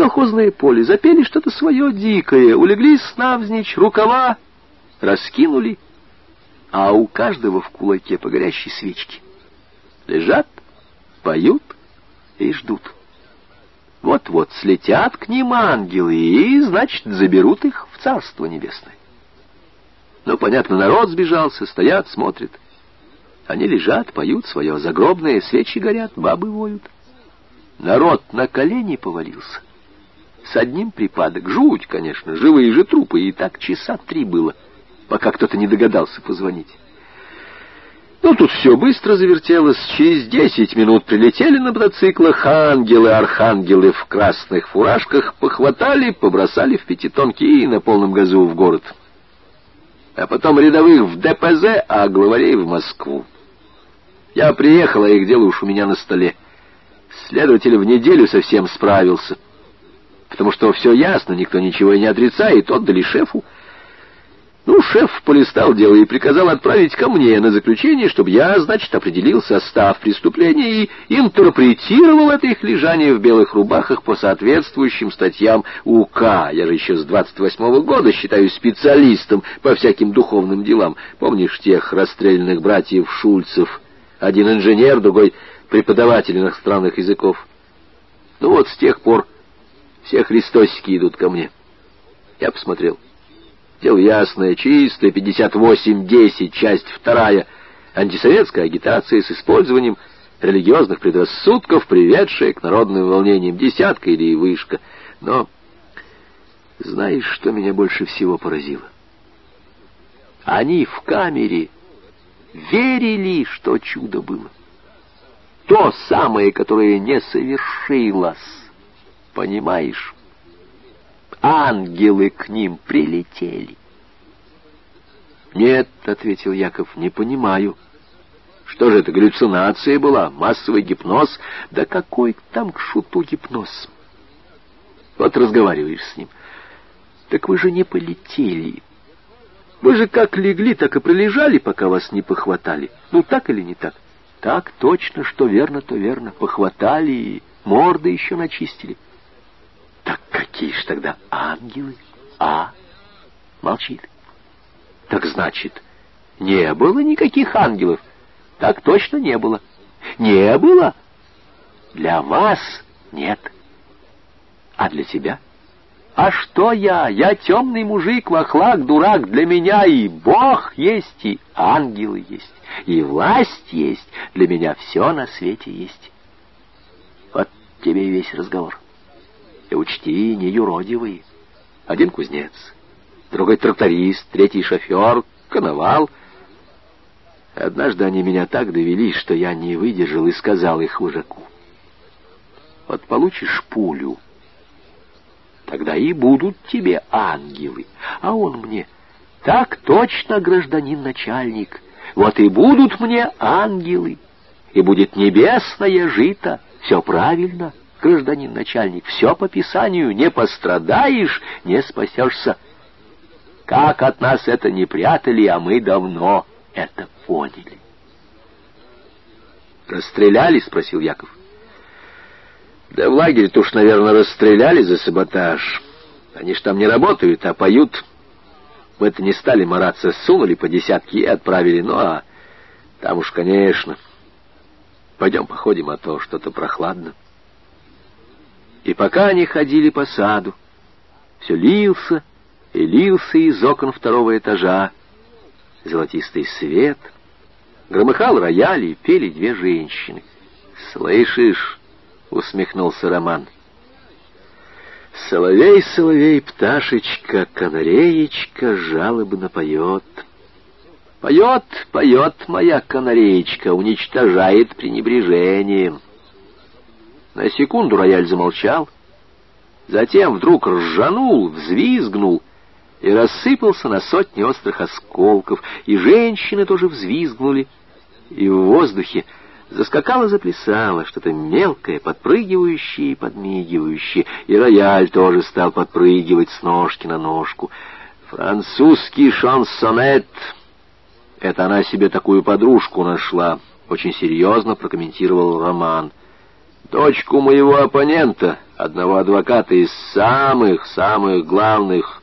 колхозное поле, запели что-то свое дикое, улеглись навзничь, рукава раскинули, а у каждого в кулаке по горящей свечке. Лежат, поют и ждут. Вот-вот слетят к ним ангелы и, значит, заберут их в Царство Небесное. Ну, понятно, народ сбежался, стоят, смотрят. Они лежат, поют свое загробное, свечи горят, бабы воют. Народ на колени повалился. С одним припадок. Жуть, конечно, живые же трупы, и так часа три было, пока кто-то не догадался позвонить. Ну, тут все быстро завертелось. Через десять минут прилетели на мотоциклах ангелы-архангелы в красных фуражках, похватали, побросали в пятитонки и на полном газу в город. А потом рядовых в ДПЗ, а главарей в Москву. Я приехал, а их дело уж у меня на столе. Следователь в неделю совсем справился. Потому что все ясно, никто ничего и не отрицает, отдали шефу. Ну, шеф полистал дело и приказал отправить ко мне на заключение, чтобы я, значит, определил состав преступления и интерпретировал это их лежание в белых рубахах по соответствующим статьям УК. Я же еще с 28-го года считаюсь специалистом по всяким духовным делам. Помнишь тех расстрелянных братьев Шульцев? Один инженер, другой преподаватель иностранных языков. Ну вот с тех пор все христосики идут ко мне. Я посмотрел. Дело ясное, чистое, 58-10, часть вторая. Антисоветская агитация с использованием религиозных предрассудков, приведшая к народным волнениям, десятка или вышка. Но знаешь, что меня больше всего поразило? Они в камере верили, что чудо было. То самое, которое не совершилось. Понимаешь? ангелы к ним прилетели. «Нет», — ответил Яков, — «не понимаю». «Что же это, галлюцинация была? Массовый гипноз? Да какой там к шуту гипноз?» «Вот разговариваешь с ним. Так вы же не полетели. Вы же как легли, так и пролежали, пока вас не похватали. Ну, так или не так?» «Так точно, что верно, то верно. Похватали и морды еще начистили». Так какие ж тогда ангелы? А? Молчит. Так значит, не было никаких ангелов. Так точно не было. Не было. Для вас нет. А для тебя? А что я? Я темный мужик, вахлак, дурак. Для меня и Бог есть, и ангелы есть, и власть есть. Для меня все на свете есть. Вот тебе и весь разговор. И учти, не юродивый. Один кузнец, другой тракторист, третий шофер, коновал. Однажды они меня так довели, что я не выдержал и сказал их вожаку. Вот получишь пулю, тогда и будут тебе ангелы. А он мне, так точно, гражданин начальник, вот и будут мне ангелы, и будет небесное жито, все правильно гражданин начальник, все по писанию, не пострадаешь, не спасешься. Как от нас это не прятали, а мы давно это поняли. «Расстреляли?» — спросил Яков. «Да в лагере-то уж, наверное, расстреляли за саботаж. Они ж там не работают, а поют. Мы это не стали мараться, сунули по десятке и отправили. Ну, а там уж, конечно. Пойдем походим, а то что-то прохладно». И пока они ходили по саду, все лился и лился из окон второго этажа. Золотистый свет. Громыхал рояль и пели две женщины. «Слышишь?» — усмехнулся Роман. «Соловей, соловей, пташечка, канареечка жалобно поет». «Поет, поет моя канареечка, уничтожает пренебрежением». На секунду рояль замолчал, затем вдруг ржанул, взвизгнул и рассыпался на сотни острых осколков, и женщины тоже взвизгнули, и в воздухе заскакало, заплясало что-то мелкое, подпрыгивающее и подмигивающее, и рояль тоже стал подпрыгивать с ножки на ножку. Французский шансонет — это она себе такую подружку нашла, очень серьезно прокомментировал Роман. Дочку моего оппонента, одного адвоката из самых-самых главных